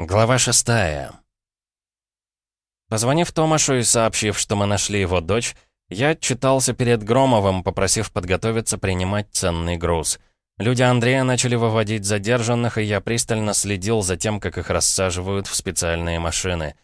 Глава шестая. Позвонив Томашу и сообщив, что мы нашли его дочь, я отчитался перед Громовым, попросив подготовиться принимать ценный груз. Люди Андрея начали выводить задержанных, и я пристально следил за тем, как их рассаживают в специальные машины.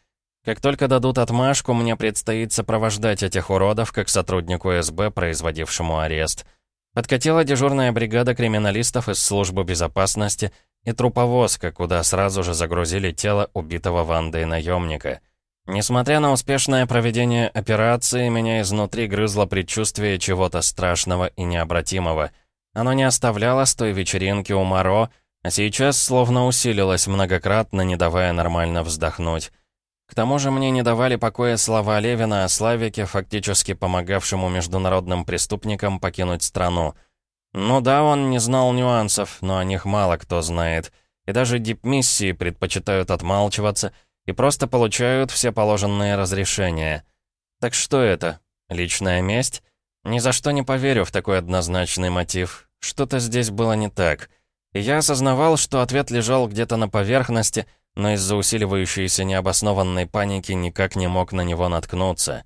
Как только дадут отмашку, мне предстоит сопровождать этих уродов как сотруднику СБ, производившему арест. Подкатила дежурная бригада криминалистов из службы безопасности — и труповозка, куда сразу же загрузили тело убитого Вандой наемника. Несмотря на успешное проведение операции, меня изнутри грызло предчувствие чего-то страшного и необратимого. Оно не оставляло с той вечеринки у Моро, а сейчас словно усилилось многократно, не давая нормально вздохнуть. К тому же мне не давали покоя слова Левина о Славике, фактически помогавшему международным преступникам покинуть страну — ну да, он не знал нюансов, но о них мало кто знает. И даже дипмиссии предпочитают отмалчиваться и просто получают все положенные разрешения. Так что это? Личная месть? Ни за что не поверю в такой однозначный мотив. Что-то здесь было не так. И я осознавал, что ответ лежал где-то на поверхности, но из-за усиливающейся необоснованной паники никак не мог на него наткнуться.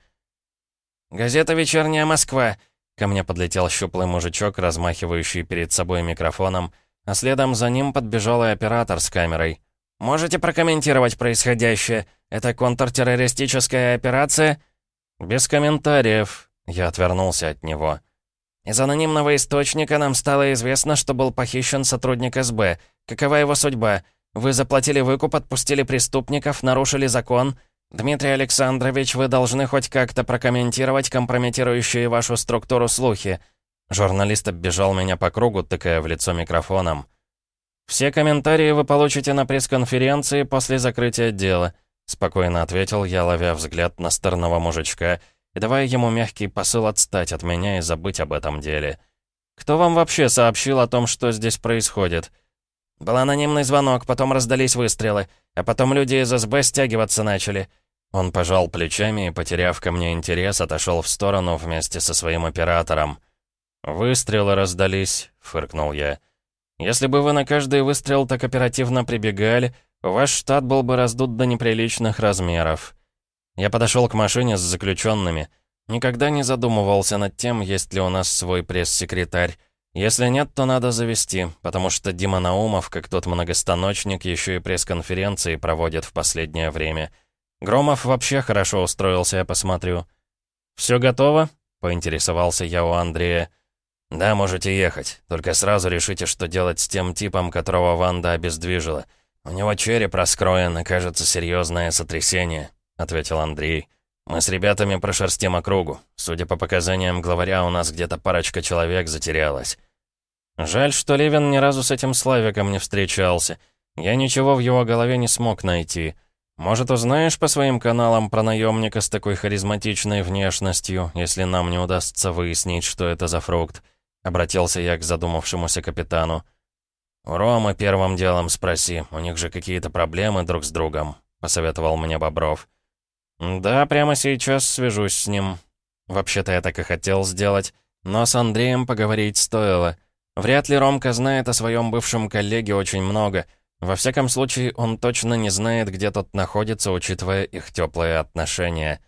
«Газета «Вечерняя Москва». Ко мне подлетел щуплый мужичок, размахивающий перед собой микрофоном, а следом за ним подбежал и оператор с камерой. «Можете прокомментировать происходящее? Это контртеррористическая операция?» «Без комментариев», — я отвернулся от него. «Из анонимного источника нам стало известно, что был похищен сотрудник СБ. Какова его судьба? Вы заплатили выкуп, отпустили преступников, нарушили закон. «Дмитрий Александрович, вы должны хоть как-то прокомментировать компрометирующие вашу структуру слухи». Журналист оббежал меня по кругу, тыкая в лицо микрофоном. «Все комментарии вы получите на пресс-конференции после закрытия дела», спокойно ответил я, ловя взгляд на старного мужичка и давая ему мягкий посыл отстать от меня и забыть об этом деле. «Кто вам вообще сообщил о том, что здесь происходит?» «Был анонимный звонок, потом раздались выстрелы, а потом люди из СБ стягиваться начали». Он пожал плечами и, потеряв ко мне интерес, отошел в сторону вместе со своим оператором. «Выстрелы раздались», — фыркнул я. «Если бы вы на каждый выстрел так оперативно прибегали, ваш штат был бы раздут до неприличных размеров». Я подошел к машине с заключенными. Никогда не задумывался над тем, есть ли у нас свой пресс-секретарь. Если нет, то надо завести, потому что Дима Наумов, как тот многостаночник, еще и пресс-конференции проводит в последнее время. Громов вообще хорошо устроился, я посмотрю. «Все готово?» — поинтересовался я у Андрея. «Да, можете ехать. Только сразу решите, что делать с тем типом, которого Ванда обездвижила. У него череп раскроен, и, кажется, серьезное сотрясение», — ответил Андрей. «Мы с ребятами прошерстим округу. Судя по показаниям главаря, у нас где-то парочка человек затерялась». Жаль, что Левин ни разу с этим Славиком не встречался. Я ничего в его голове не смог найти. Может, узнаешь по своим каналам про наемника с такой харизматичной внешностью, если нам не удастся выяснить, что это за фрукт?» Обратился я к задумавшемуся капитану. «У Ромы первым делом спроси, у них же какие-то проблемы друг с другом», — посоветовал мне Бобров. «Да, прямо сейчас свяжусь с ним. Вообще-то я так и хотел сделать, но с Андреем поговорить стоило». Вряд ли Ромка знает о своем бывшем коллеге очень много. Во всяком случае, он точно не знает, где тот находится, учитывая их теплые отношения.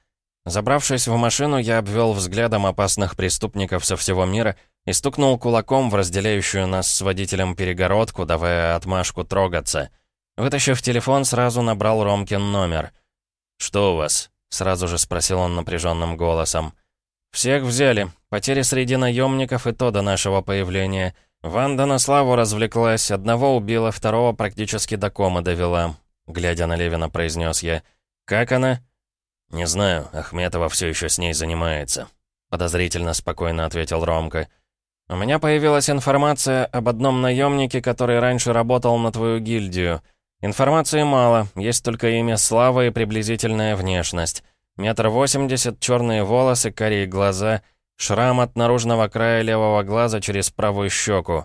Забравшись в машину, я обвел взглядом опасных преступников со всего мира и стукнул кулаком в разделяющую нас с водителем перегородку, давая отмашку трогаться. Вытащив телефон, сразу набрал Ромкин номер. «Что у вас?» — сразу же спросил он напряженным голосом. «Всех взяли. Потери среди наемников и то до нашего появления. Ванда на славу развлеклась, одного убила, второго практически до комы довела», — глядя на Левина, произнес я. «Как она?» «Не знаю, Ахметова все еще с ней занимается», — подозрительно спокойно ответил Ромка. «У меня появилась информация об одном наемнике, который раньше работал на твою гильдию. Информации мало, есть только имя Слава и приблизительная внешность. Метр восемьдесят, черные волосы, карие глаза, шрам от наружного края левого глаза через правую щеку.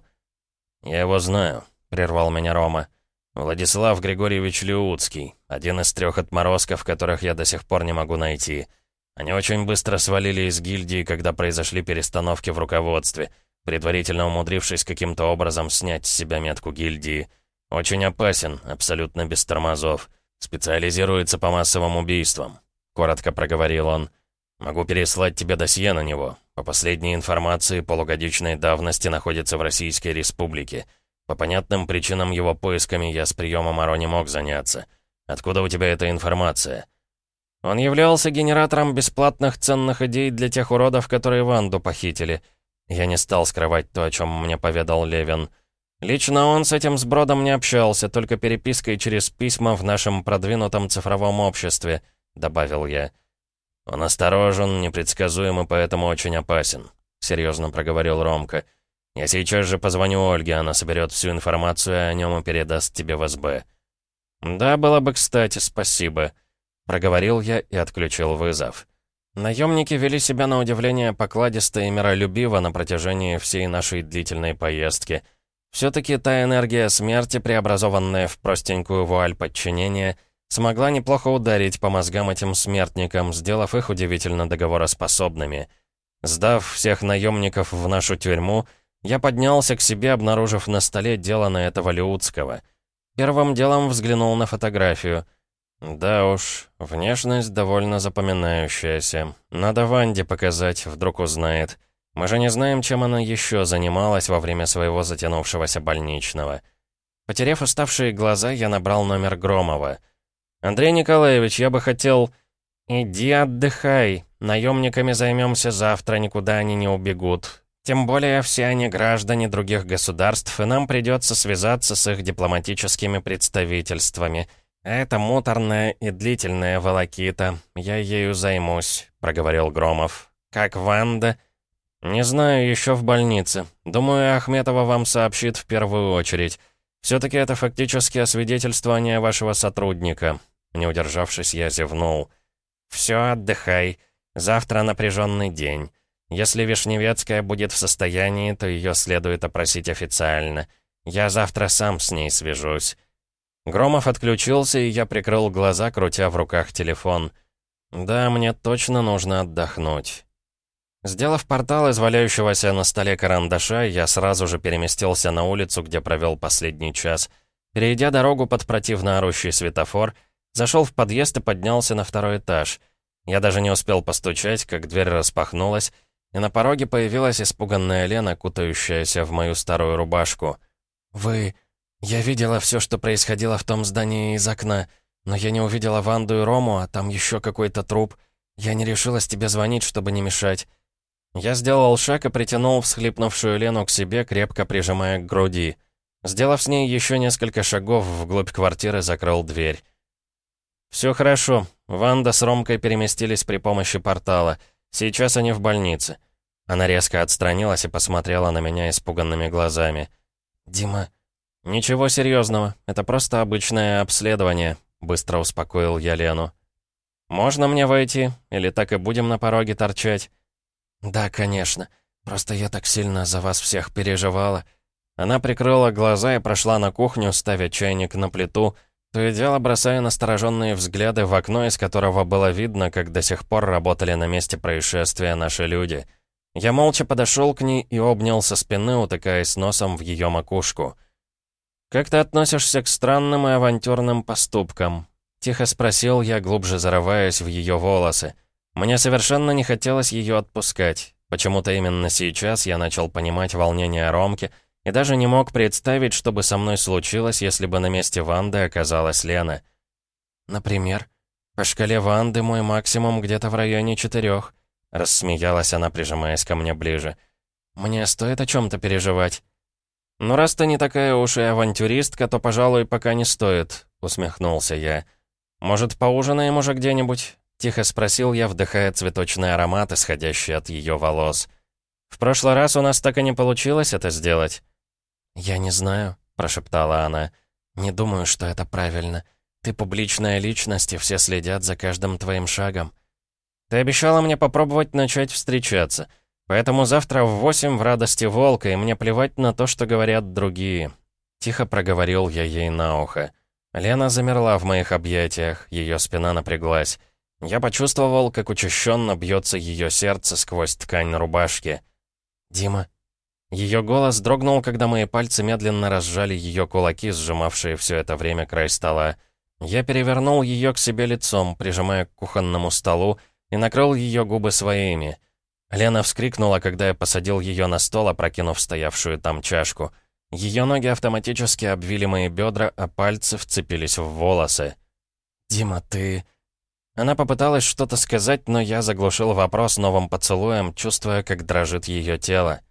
«Я его знаю», — прервал меня Рома. «Владислав Григорьевич Люуцкий, один из трех отморозков, которых я до сих пор не могу найти. Они очень быстро свалили из гильдии, когда произошли перестановки в руководстве, предварительно умудрившись каким-то образом снять с себя метку гильдии. «Очень опасен, абсолютно без тормозов. Специализируется по массовым убийствам», — коротко проговорил он. «Могу переслать тебе досье на него. По последней информации, полугодичной давности находится в Российской Республике. По понятным причинам его поисками я с приемом Аро не мог заняться. Откуда у тебя эта информация?» Он являлся генератором бесплатных ценных идей для тех уродов, которые Ванду похитили. Я не стал скрывать то, о чем мне поведал Левин. Лично он с этим сбродом не общался, только перепиской через письма в нашем продвинутом цифровом обществе, добавил я. Он осторожен, непредсказуем и поэтому очень опасен, серьезно проговорил Ромка. Я сейчас же позвоню Ольге, она соберет всю информацию о нем и передаст тебе в СБ. Да, было бы кстати, спасибо. Проговорил я и отключил вызов. Наемники вели себя на удивление покладисто и миролюбиво на протяжении всей нашей длительной поездки. Все-таки та энергия смерти, преобразованная в простенькую вуаль подчинения, смогла неплохо ударить по мозгам этим смертникам, сделав их удивительно договороспособными. Сдав всех наемников в нашу тюрьму, я поднялся к себе, обнаружив на столе дело на этого Леутского. Первым делом взглянул на фотографию — «Да уж, внешность довольно запоминающаяся. Надо Ванде показать, вдруг узнает. Мы же не знаем, чем она еще занималась во время своего затянувшегося больничного». Потеряв уставшие глаза, я набрал номер Громова. «Андрей Николаевич, я бы хотел...» «Иди отдыхай. Наемниками займемся завтра, никуда они не убегут. Тем более все они граждане других государств, и нам придется связаться с их дипломатическими представительствами». «Это муторная и длительная волокита. Я ею займусь», — проговорил Громов. «Как Ванда?» «Не знаю, еще в больнице. Думаю, Ахметова вам сообщит в первую очередь. Все-таки это фактически освидетельствование вашего сотрудника». Не удержавшись, я зевнул. «Все, отдыхай. Завтра напряженный день. Если Вишневецкая будет в состоянии, то ее следует опросить официально. Я завтра сам с ней свяжусь». Громов отключился, и я прикрыл глаза, крутя в руках телефон. «Да, мне точно нужно отдохнуть». Сделав портал из валяющегося на столе карандаша, я сразу же переместился на улицу, где провел последний час. Перейдя дорогу под противно орущий светофор, зашел в подъезд и поднялся на второй этаж. Я даже не успел постучать, как дверь распахнулась, и на пороге появилась испуганная Лена, кутающаяся в мою старую рубашку. «Вы...» «Я видела все, что происходило в том здании из окна, но я не увидела Ванду и Рому, а там еще какой-то труп. Я не решилась тебе звонить, чтобы не мешать». Я сделал шаг и притянул всхлипнувшую Лену к себе, крепко прижимая к груди. Сделав с ней еще несколько шагов вглубь квартиры, закрыл дверь. «Все хорошо. Ванда с Ромкой переместились при помощи портала. Сейчас они в больнице». Она резко отстранилась и посмотрела на меня испуганными глазами. «Дима, «Ничего серьезного, это просто обычное обследование», — быстро успокоил я Лену. «Можно мне войти? Или так и будем на пороге торчать?» «Да, конечно. Просто я так сильно за вас всех переживала». Она прикрыла глаза и прошла на кухню, ставя чайник на плиту, то и дело бросая настороженные взгляды в окно, из которого было видно, как до сих пор работали на месте происшествия наши люди. Я молча подошел к ней и обнял со спины, утыкаясь носом в ее макушку. «Как ты относишься к странным и авантюрным поступкам?» Тихо спросил я, глубже зарываясь в ее волосы. Мне совершенно не хотелось ее отпускать. Почему-то именно сейчас я начал понимать волнение Ромки и даже не мог представить, что бы со мной случилось, если бы на месте Ванды оказалась Лена. «Например, по шкале Ванды мой максимум где-то в районе четырех», рассмеялась она, прижимаясь ко мне ближе. «Мне стоит о чем-то переживать?» «Ну, раз ты не такая уж и авантюристка, то, пожалуй, пока не стоит», — усмехнулся я. «Может, поужинаем уже где-нибудь?» — тихо спросил я, вдыхая цветочный аромат, исходящий от ее волос. «В прошлый раз у нас так и не получилось это сделать». «Я не знаю», — прошептала она. «Не думаю, что это правильно. Ты публичная личность, и все следят за каждым твоим шагом». «Ты обещала мне попробовать начать встречаться». Поэтому завтра в восемь в радости волка, и мне плевать на то, что говорят другие. Тихо проговорил я ей на ухо. Лена замерла в моих объятиях, ее спина напряглась. Я почувствовал, как учащенно бьется ее сердце сквозь ткань рубашки. «Дима, Ее голос дрогнул, когда мои пальцы медленно разжали ее кулаки, сжимавшие все это время край стола. Я перевернул ее к себе лицом, прижимая к кухонному столу, и накрыл ее губы своими. Лена вскрикнула, когда я посадил ее на стол, опрокинув стоявшую там чашку. Ее ноги автоматически обвили мои бедра, а пальцы вцепились в волосы. «Дима, ты...» Она попыталась что-то сказать, но я заглушил вопрос новым поцелуем, чувствуя, как дрожит ее тело.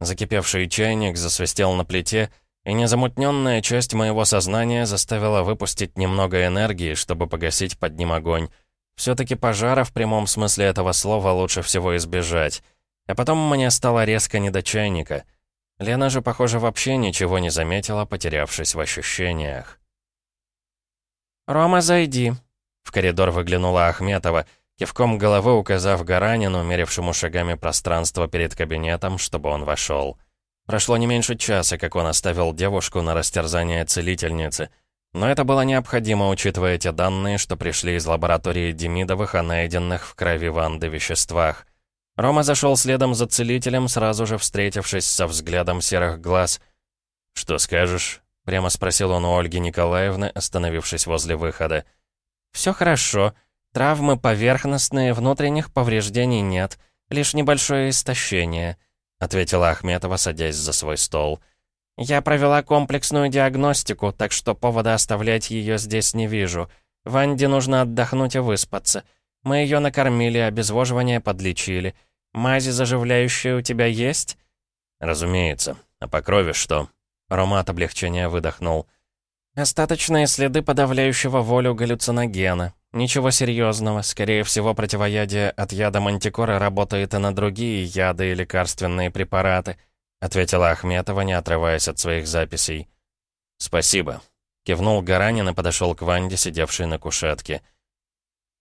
Закипевший чайник засвистел на плите, и незамутненная часть моего сознания заставила выпустить немного энергии, чтобы погасить под ним огонь. Все-таки пожара в прямом смысле этого слова лучше всего избежать. А потом мне стало резко не до чайника. Лена же, похоже, вообще ничего не заметила, потерявшись в ощущениях. «Рома, зайди», — в коридор выглянула Ахметова — кивком головы указав Гаранину, мерившему шагами пространство перед кабинетом, чтобы он вошел. Прошло не меньше часа, как он оставил девушку на растерзание целительницы. Но это было необходимо, учитывая те данные, что пришли из лаборатории Демидовых о найденных в крови Ванды веществах. Рома зашел следом за целителем, сразу же встретившись со взглядом серых глаз. «Что скажешь?» — прямо спросил он у Ольги Николаевны, остановившись возле выхода. «Все хорошо», Травмы поверхностные, внутренних повреждений нет, лишь небольшое истощение», — ответила Ахметова, садясь за свой стол. «Я провела комплексную диагностику, так что повода оставлять ее здесь не вижу. Ванде нужно отдохнуть и выспаться. Мы ее накормили, обезвоживание подлечили. Мази заживляющие у тебя есть?» «Разумеется. А по крови что?» Рома от облегчения выдохнул. «Остаточные следы подавляющего волю галлюциногена. «Ничего серьезного. Скорее всего, противоядие от яда мантикора работает и на другие яды и лекарственные препараты», ответила Ахметова, не отрываясь от своих записей. «Спасибо», — кивнул Гаранин и подошел к Ванде, сидевшей на кушетке.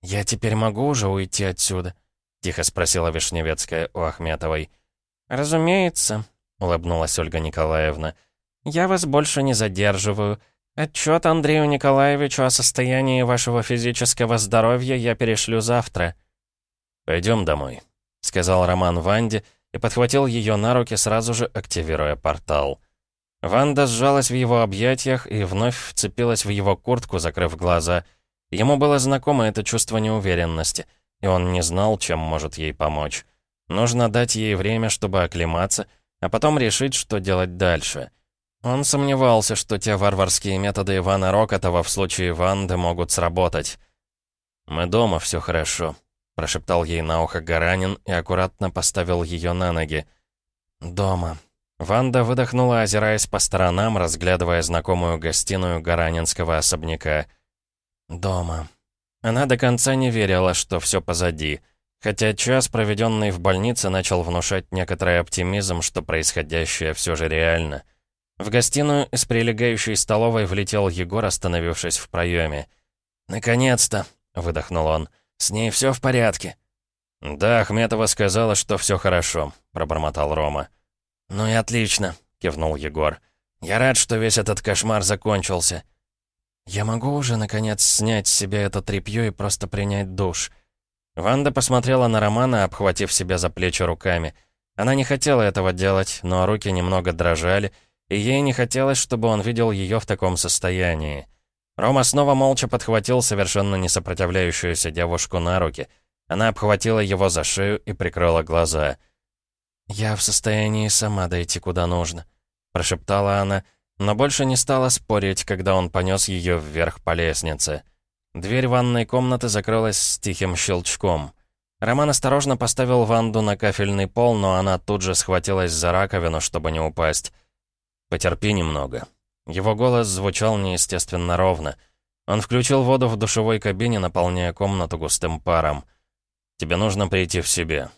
«Я теперь могу уже уйти отсюда?» — тихо спросила Вишневецкая у Ахметовой. «Разумеется», — улыбнулась Ольга Николаевна. «Я вас больше не задерживаю. «Отчет Андрею Николаевичу о состоянии вашего физического здоровья я перешлю завтра». «Пойдем домой», — сказал Роман Ванде и подхватил ее на руки, сразу же активируя портал. Ванда сжалась в его объятиях и вновь вцепилась в его куртку, закрыв глаза. Ему было знакомо это чувство неуверенности, и он не знал, чем может ей помочь. Нужно дать ей время, чтобы оклематься, а потом решить, что делать дальше. Он сомневался, что те варварские методы Ивана Рокотова в случае Ванды могут сработать. «Мы дома, все хорошо», — прошептал ей на ухо Гаранин и аккуратно поставил ее на ноги. «Дома». Ванда выдохнула, озираясь по сторонам, разглядывая знакомую гостиную гаранинского особняка. «Дома». Она до конца не верила, что все позади. Хотя час, проведенный в больнице, начал внушать некоторый оптимизм, что происходящее все же реально — в гостиную из прилегающей столовой влетел Егор, остановившись в проеме. «Наконец-то!» — выдохнул он. «С ней все в порядке». «Да, Ахметова сказала, что все хорошо», — пробормотал Рома. «Ну и отлично», — кивнул Егор. «Я рад, что весь этот кошмар закончился». «Я могу уже, наконец, снять с себя это тряпье и просто принять душ?» Ванда посмотрела на Романа, обхватив себя за плечи руками. Она не хотела этого делать, но руки немного дрожали, и ей не хотелось, чтобы он видел ее в таком состоянии. Рома снова молча подхватил совершенно не сопротивляющуюся девушку на руки. Она обхватила его за шею и прикрыла глаза. «Я в состоянии сама дойти куда нужно», — прошептала она, но больше не стала спорить, когда он понес ее вверх по лестнице. Дверь ванной комнаты закрылась с тихим щелчком. Роман осторожно поставил Ванду на кафельный пол, но она тут же схватилась за раковину, чтобы не упасть. «Потерпи немного». Его голос звучал неестественно ровно. Он включил воду в душевой кабине, наполняя комнату густым паром. «Тебе нужно прийти в себе».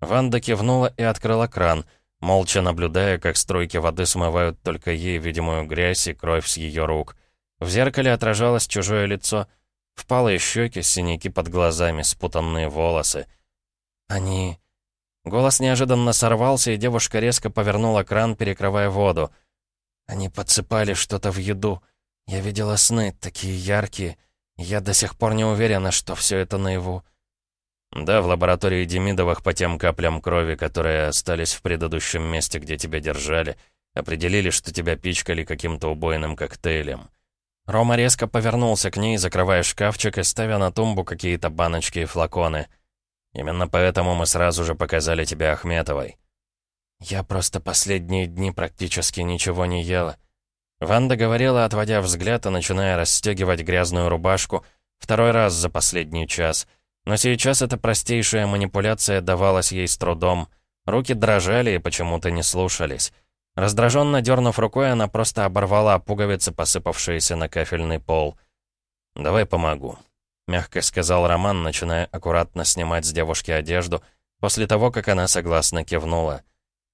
Ванда кивнула и открыла кран, молча наблюдая, как струйки воды смывают только ей видимую грязь и кровь с ее рук. В зеркале отражалось чужое лицо, впалые щеки, синяки под глазами, спутанные волосы. «Они...» Голос неожиданно сорвался, и девушка резко повернула кран, перекрывая воду. Они подсыпали что-то в еду. Я видела сны, такие яркие. Я до сих пор не уверена, что все это наяву. «Да, в лаборатории Демидовых по тем каплям крови, которые остались в предыдущем месте, где тебя держали, определили, что тебя пичкали каким-то убойным коктейлем». Рома резко повернулся к ней, закрывая шкафчик и ставя на тумбу какие-то баночки и флаконы. «Именно поэтому мы сразу же показали тебя Ахметовой». «Я просто последние дни практически ничего не ела». Ванда говорила, отводя взгляд и начиная расстегивать грязную рубашку, второй раз за последний час — но сейчас эта простейшая манипуляция давалась ей с трудом. Руки дрожали и почему-то не слушались. Раздраженно дернув рукой, она просто оборвала пуговицы, посыпавшиеся на кафельный пол. «Давай помогу», — мягко сказал Роман, начиная аккуратно снимать с девушки одежду, после того, как она согласно кивнула.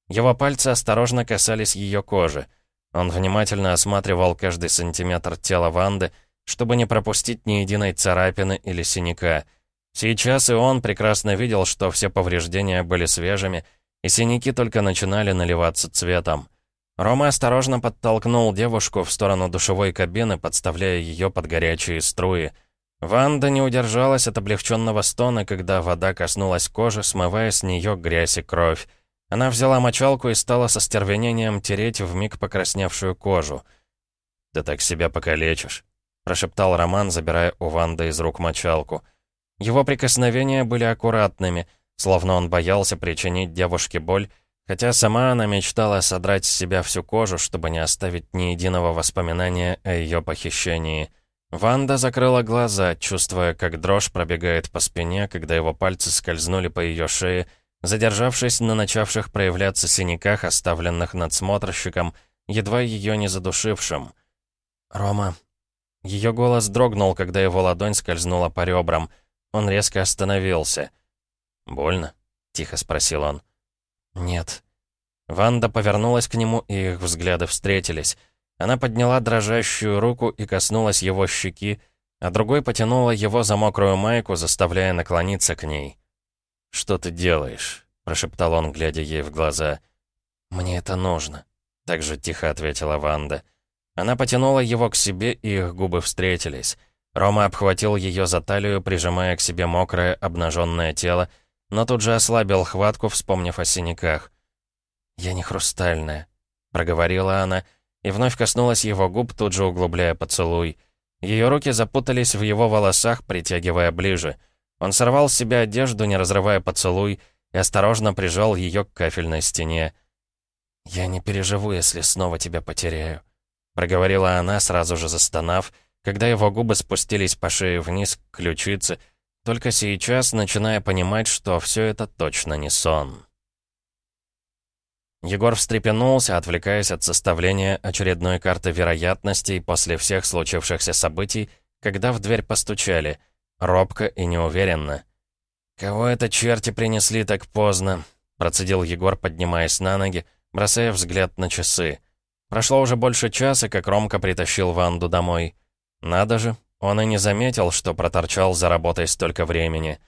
Его пальцы осторожно касались ее кожи. Он внимательно осматривал каждый сантиметр тела Ванды, чтобы не пропустить ни единой царапины или синяка — Сейчас и он прекрасно видел, что все повреждения были свежими, и синяки только начинали наливаться цветом. Рома осторожно подтолкнул девушку в сторону душевой кабины, подставляя ее под горячие струи. Ванда не удержалась от облегченного стона, когда вода коснулась кожи, смывая с нее грязь и кровь. Она взяла мочалку и стала со стервенением тереть вмиг покрасневшую кожу. «Ты так себя покалечишь», — прошептал Роман, забирая у Ванды из рук мочалку. Его прикосновения были аккуратными, словно он боялся причинить девушке боль, хотя сама она мечтала содрать с себя всю кожу, чтобы не оставить ни единого воспоминания о ее похищении. Ванда закрыла глаза, чувствуя, как дрожь пробегает по спине, когда его пальцы скользнули по ее шее, задержавшись на начавших проявляться синяках, оставленных надсмотрщиком, едва ее не задушившим. «Рома». Ее голос дрогнул, когда его ладонь скользнула по ребрам — он резко остановился. «Больно?» — тихо спросил он. «Нет». Ванда повернулась к нему, и их взгляды встретились. Она подняла дрожащую руку и коснулась его щеки, а другой потянула его за мокрую майку, заставляя наклониться к ней. «Что ты делаешь?» — прошептал он, глядя ей в глаза. «Мне это нужно», — так же тихо ответила Ванда. Она потянула его к себе, и их губы встретились. Рома обхватил ее за талию, прижимая к себе мокрое, обнаженное тело, но тут же ослабил хватку, вспомнив о синяках. «Я не хрустальная», — проговорила она, и вновь коснулась его губ, тут же углубляя поцелуй. Ее руки запутались в его волосах, притягивая ближе. Он сорвал с себя одежду, не разрывая поцелуй, и осторожно прижал ее к кафельной стене. «Я не переживу, если снова тебя потеряю», — проговорила она, сразу же застонав, — когда его губы спустились по шее вниз к ключице, только сейчас начиная понимать, что все это точно не сон. Егор встрепенулся, отвлекаясь от составления очередной карты вероятностей после всех случившихся событий, когда в дверь постучали, робко и неуверенно. «Кого это черти принесли так поздно?» процедил Егор, поднимаясь на ноги, бросая взгляд на часы. Прошло уже больше часа, как Ромка притащил Ванду домой. Надо же, он и не заметил, что проторчал за работой столько времени.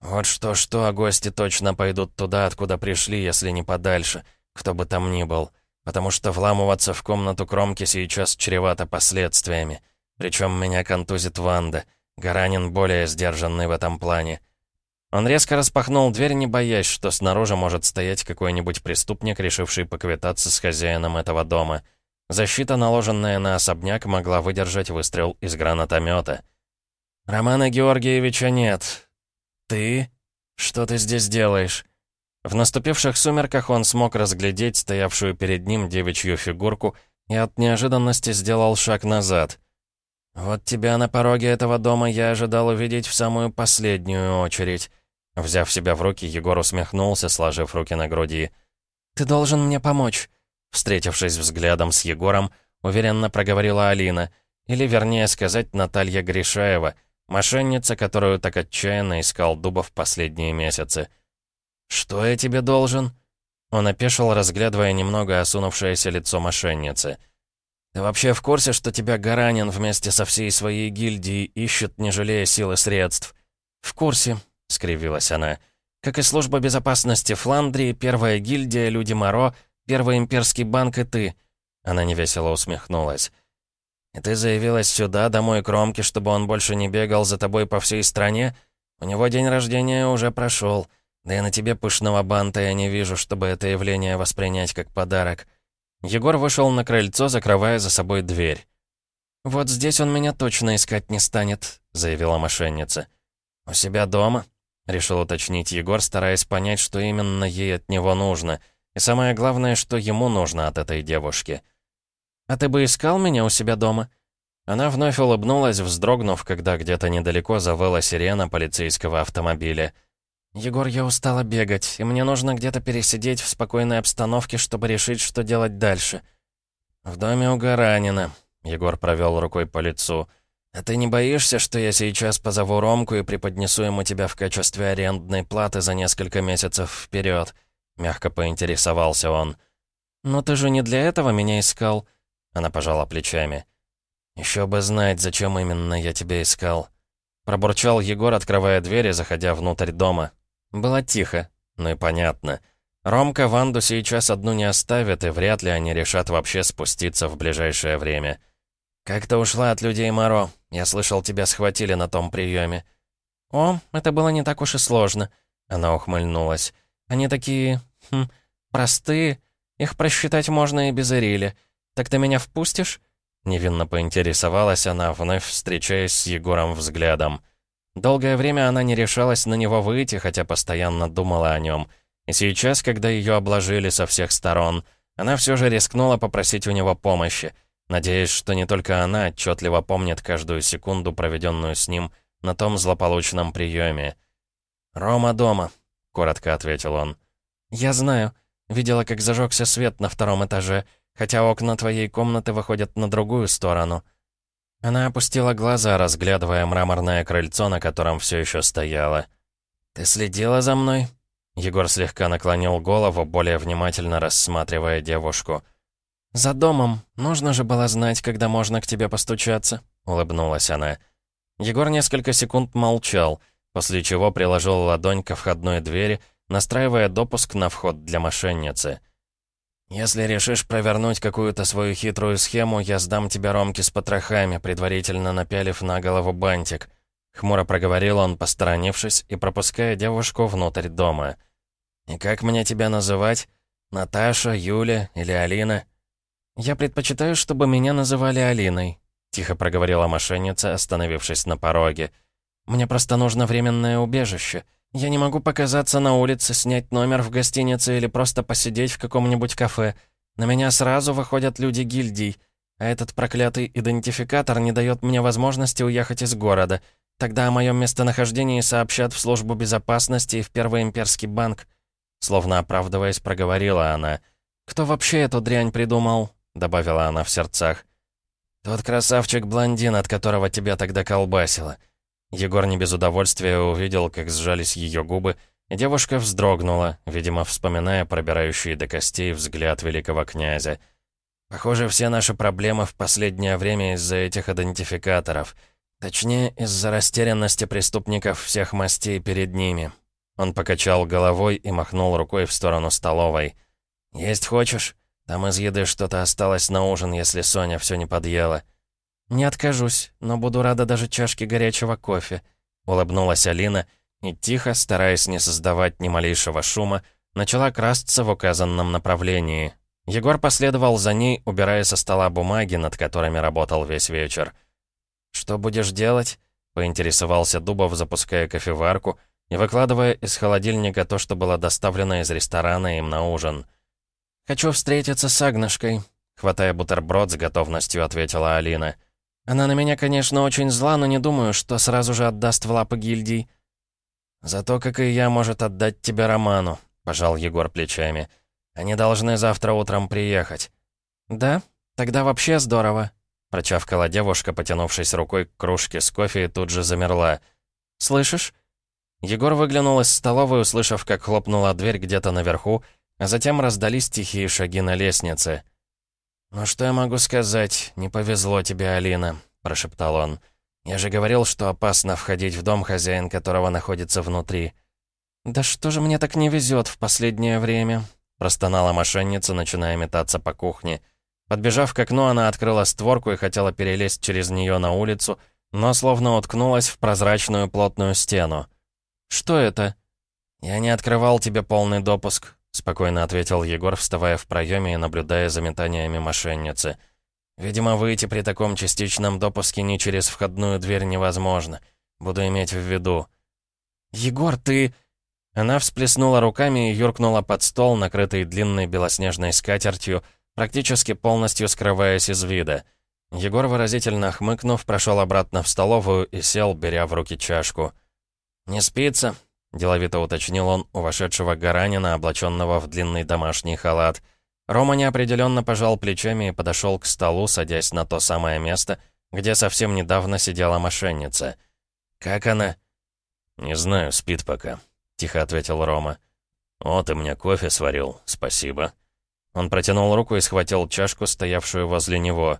Вот что-что, а гости точно пойдут туда, откуда пришли, если не подальше, кто бы там ни был. Потому что вламываться в комнату кромки сейчас чревато последствиями. Причем меня контузит Ванда. Гаранин более сдержанный в этом плане. Он резко распахнул дверь, не боясь, что снаружи может стоять какой-нибудь преступник, решивший поквитаться с хозяином этого дома. Защита, наложенная на особняк, могла выдержать выстрел из гранатомета. «Романа Георгиевича нет. Ты? Что ты здесь делаешь?» В наступивших сумерках он смог разглядеть стоявшую перед ним девичью фигурку и от неожиданности сделал шаг назад. «Вот тебя на пороге этого дома я ожидал увидеть в самую последнюю очередь». Взяв себя в руки, Егор усмехнулся, сложив руки на груди. «Ты должен мне помочь. Встретившись взглядом с Егором, уверенно проговорила Алина, или, вернее сказать, Наталья Гришаева, мошенница, которую так отчаянно искал Дуба в последние месяцы. «Что я тебе должен?» Он опешил, разглядывая немного осунувшееся лицо мошенницы. «Ты вообще в курсе, что тебя Гаранин вместе со всей своей гильдией ищет, не жалея сил и средств?» «В курсе», — скривилась она. «Как и служба безопасности Фландрии, первая гильдия, Люди Моро Первый имперский банк и ты». Она невесело усмехнулась. «И ты заявилась сюда, домой Кромки, чтобы он больше не бегал за тобой по всей стране? У него день рождения уже прошел. Да и на тебе пышного банта я не вижу, чтобы это явление воспринять как подарок». Егор вышел на крыльцо, закрывая за собой дверь. «Вот здесь он меня точно искать не станет», — заявила мошенница. «У себя дома?» — решил уточнить Егор, стараясь понять, что именно ей от него нужно. И самое главное, что ему нужно от этой девушки. «А ты бы искал меня у себя дома?» Она вновь улыбнулась, вздрогнув, когда где-то недалеко завыла сирена полицейского автомобиля. «Егор, я устала бегать, и мне нужно где-то пересидеть в спокойной обстановке, чтобы решить, что делать дальше». «В доме у Гаранина», — Егор провел рукой по лицу. «А ты не боишься, что я сейчас позову Ромку и преподнесу ему тебя в качестве арендной платы за несколько месяцев вперед? мягко поинтересовался он. «Но ты же не для этого меня искал?» Она пожала плечами. «Еще бы знать, зачем именно я тебя искал». Пробурчал Егор, открывая дверь и заходя внутрь дома. Было тихо, ну и понятно. Ромка Ванду сейчас одну не оставит, и вряд ли они решат вообще спуститься в ближайшее время. «Как ты ушла от людей, Моро? Я слышал, тебя схватили на том приеме». «О, это было не так уж и сложно», — она ухмыльнулась. «Они такие... Хм, простые. Их просчитать можно и без Ирили. Так ты меня впустишь?» Невинно поинтересовалась она, вновь встречаясь с Егором взглядом. Долгое время она не решалась на него выйти, хотя постоянно думала о нем. И сейчас, когда ее обложили со всех сторон, она все же рискнула попросить у него помощи, надеясь, что не только она отчетливо помнит каждую секунду, проведенную с ним на том злополучном приеме. «Рома дома», — коротко ответил он. «Я знаю. Видела, как зажегся свет на втором этаже хотя окна твоей комнаты выходят на другую сторону». Она опустила глаза, разглядывая мраморное крыльцо, на котором все еще стояла. «Ты следила за мной?» Егор слегка наклонил голову, более внимательно рассматривая девушку. «За домом. Нужно же было знать, когда можно к тебе постучаться», — улыбнулась она. Егор несколько секунд молчал, после чего приложил ладонь ко входной двери, настраивая допуск на вход для мошенницы. «Если решишь провернуть какую-то свою хитрую схему, я сдам тебя Ромке с потрохами, предварительно напялив на голову бантик», — хмуро проговорил он, посторонившись и пропуская девушку внутрь дома. «И как мне тебя называть? Наташа, Юля или Алина?» «Я предпочитаю, чтобы меня называли Алиной», — тихо проговорила мошенница, остановившись на пороге. «Мне просто нужно временное убежище». Я не могу показаться на улице, снять номер в гостинице или просто посидеть в каком-нибудь кафе. На меня сразу выходят люди гильдий. А этот проклятый идентификатор не дает мне возможности уехать из города. Тогда о моем местонахождении сообщат в службу безопасности и в Первый имперский банк. Словно оправдываясь, проговорила она. «Кто вообще эту дрянь придумал?» Добавила она в сердцах. «Тот красавчик-блондин, от которого тебя тогда колбасило. Егор не без удовольствия увидел, как сжались ее губы, и девушка вздрогнула, видимо, вспоминая пробирающий до костей взгляд великого князя. «Похоже, все наши проблемы в последнее время из-за этих идентификаторов. Точнее, из-за растерянности преступников всех мастей перед ними». Он покачал головой и махнул рукой в сторону столовой. «Есть хочешь? Там из еды что-то осталось на ужин, если Соня все не подъела». «Не откажусь, но буду рада даже чашке горячего кофе», — улыбнулась Алина и тихо, стараясь не создавать ни малейшего шума, начала красться в указанном направлении. Егор последовал за ней, убирая со стола бумаги, над которыми работал весь вечер. «Что будешь делать?» — поинтересовался Дубов, запуская кофеварку и выкладывая из холодильника то, что было доставлено из ресторана им на ужин. «Хочу встретиться с Агнышкой», — хватая бутерброд, с готовностью ответила Алина. Она на меня, конечно, очень зла, но не думаю, что сразу же отдаст в лапы гильдий. Зато, как и я, может отдать тебя Роману», — пожал Егор плечами. «Они должны завтра утром приехать». «Да? Тогда вообще здорово», — прочавкала девушка, потянувшись рукой к кружке с кофе и тут же замерла. «Слышишь?» Егор выглянул из столовой, услышав, как хлопнула дверь где-то наверху, а затем раздались тихие шаги на лестнице. «Ну что я могу сказать? Не повезло тебе, Алина», — прошептал он. «Я же говорил, что опасно входить в дом, хозяин которого находится внутри». «Да что же мне так не везет в последнее время?» — простонала мошенница, начиная метаться по кухне. Подбежав к окну, она открыла створку и хотела перелезть через нее на улицу, но словно уткнулась в прозрачную плотную стену. «Что это?» «Я не открывал тебе полный допуск», — спокойно ответил Егор, вставая в проеме и наблюдая за метаниями мошенницы. «Видимо, выйти при таком частичном допуске не через входную дверь невозможно. Буду иметь в виду». «Егор, ты...» Она всплеснула руками и юркнула под стол, накрытый длинной белоснежной скатертью, практически полностью скрываясь из вида. Егор, выразительно хмыкнув, прошел обратно в столовую и сел, беря в руки чашку. «Не спится?» — деловито уточнил он у вошедшего Гаранина, облаченного в длинный домашний халат. Рома неопределенно пожал плечами и подошел к столу, садясь на то самое место, где совсем недавно сидела мошенница. «Как она?» «Не знаю, спит пока», — тихо ответил Рома. «О, ты мне кофе сварил, спасибо». Он протянул руку и схватил чашку, стоявшую возле него.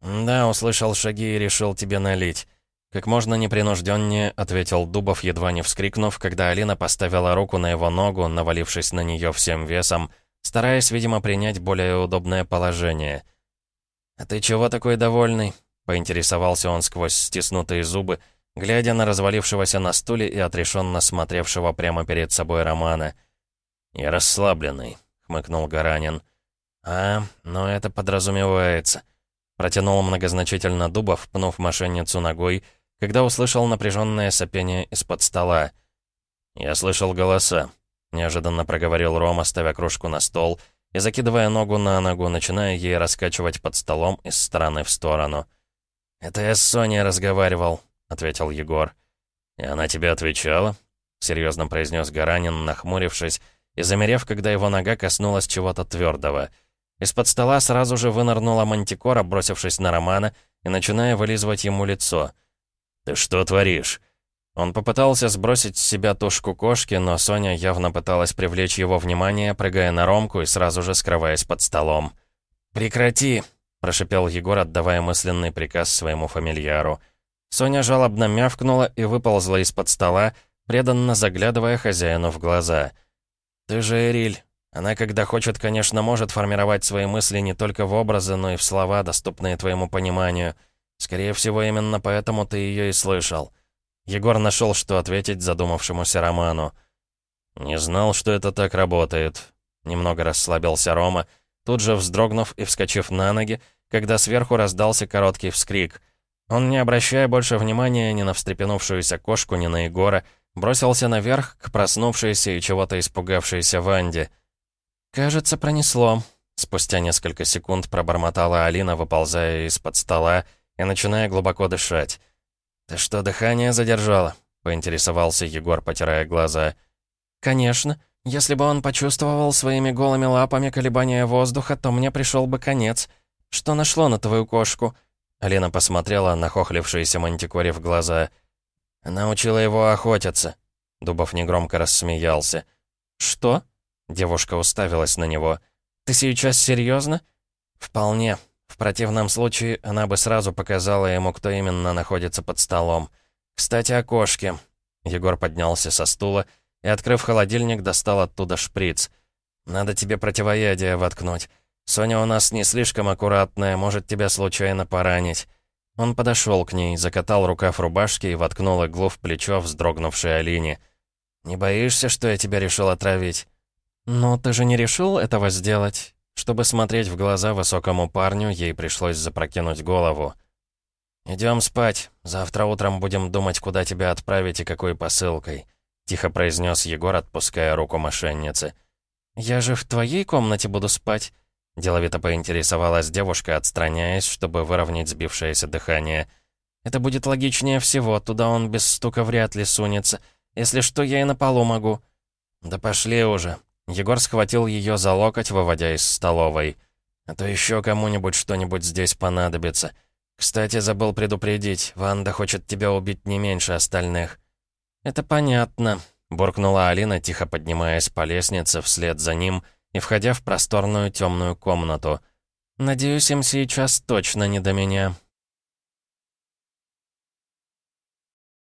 «Да, услышал шаги и решил тебе налить». Как можно непринужденнее, ответил Дубов, едва не вскрикнув, когда Алина поставила руку на его ногу, навалившись на нее всем весом, стараясь, видимо, принять более удобное положение. «А ты чего такой довольный?» — поинтересовался он сквозь стиснутые зубы, глядя на развалившегося на стуле и отрешенно смотревшего прямо перед собой Романа. «Я расслабленный», — хмыкнул Гаранин. «А, но это подразумевается», — протянул многозначительно Дубов, пнув мошенницу ногой, когда услышал напряженное сопение из-под стола. «Я слышал голоса», — неожиданно проговорил Рома, ставя кружку на стол и закидывая ногу на ногу, начиная ей раскачивать под столом из стороны в сторону. «Это я с Соней разговаривал», — ответил Егор. «И она тебе отвечала?» — серьезно произнес Гаранин, нахмурившись, и замерев, когда его нога коснулась чего-то твердого. Из-под стола сразу же вынырнула мантикора, бросившись на Романа и начиная вылизывать ему лицо. «Ты что творишь?» Он попытался сбросить с себя тушку кошки, но Соня явно пыталась привлечь его внимание, прыгая на Ромку и сразу же скрываясь под столом. «Прекрати!» — прошипел Егор, отдавая мысленный приказ своему фамильяру. Соня жалобно мявкнула и выползла из-под стола, преданно заглядывая хозяину в глаза. «Ты же Эриль. Она, когда хочет, конечно, может формировать свои мысли не только в образы, но и в слова, доступные твоему пониманию. Скорее всего, именно поэтому ты ее и слышал». Егор нашел, что ответить задумавшемуся Роману. «Не знал, что это так работает». Немного расслабился Рома, тут же вздрогнув и вскочив на ноги, когда сверху раздался короткий вскрик — он, не обращая больше внимания ни на встрепенувшуюся кошку, ни на Егора, бросился наверх к проснувшейся и чего-то испугавшейся Ванде. «Кажется, пронесло», — спустя несколько секунд пробормотала Алина, выползая из-под стола и начиная глубоко дышать. «Ты что, дыхание задержала?» — поинтересовался Егор, потирая глаза. «Конечно. Если бы он почувствовал своими голыми лапами колебания воздуха, то мне пришел бы конец. Что нашло на твою кошку?» Алина посмотрела на хохлившиеся мантикоре в глаза. Она учила его охотиться. Дубов негромко рассмеялся. «Что?» Девушка уставилась на него. «Ты сейчас серьезно?» «Вполне. В противном случае она бы сразу показала ему, кто именно находится под столом. Кстати, о кошке». Егор поднялся со стула и, открыв холодильник, достал оттуда шприц. «Надо тебе противоядие воткнуть. «Соня у нас не слишком аккуратная, может тебя случайно поранить». Он подошел к ней, закатал рукав рубашки и воткнул иглу в плечо вздрогнувшей Алине. «Не боишься, что я тебя решил отравить?» «Ну, ты же не решил этого сделать?» Чтобы смотреть в глаза высокому парню, ей пришлось запрокинуть голову. «Идем спать. Завтра утром будем думать, куда тебя отправить и какой посылкой», — тихо произнес Егор, отпуская руку мошенницы. «Я же в твоей комнате буду спать», Деловито поинтересовалась девушка, отстраняясь, чтобы выровнять сбившееся дыхание. «Это будет логичнее всего, туда он без стука вряд ли сунется. Если что, я и на полу могу». «Да пошли уже». Егор схватил ее за локоть, выводя из столовой. «А то еще кому-нибудь что-нибудь здесь понадобится. Кстати, забыл предупредить, Ванда хочет тебя убить не меньше остальных». «Это понятно», — буркнула Алина, тихо поднимаясь по лестнице вслед за ним — и входя в просторную темную комнату. «Надеюсь, им сейчас точно не до меня».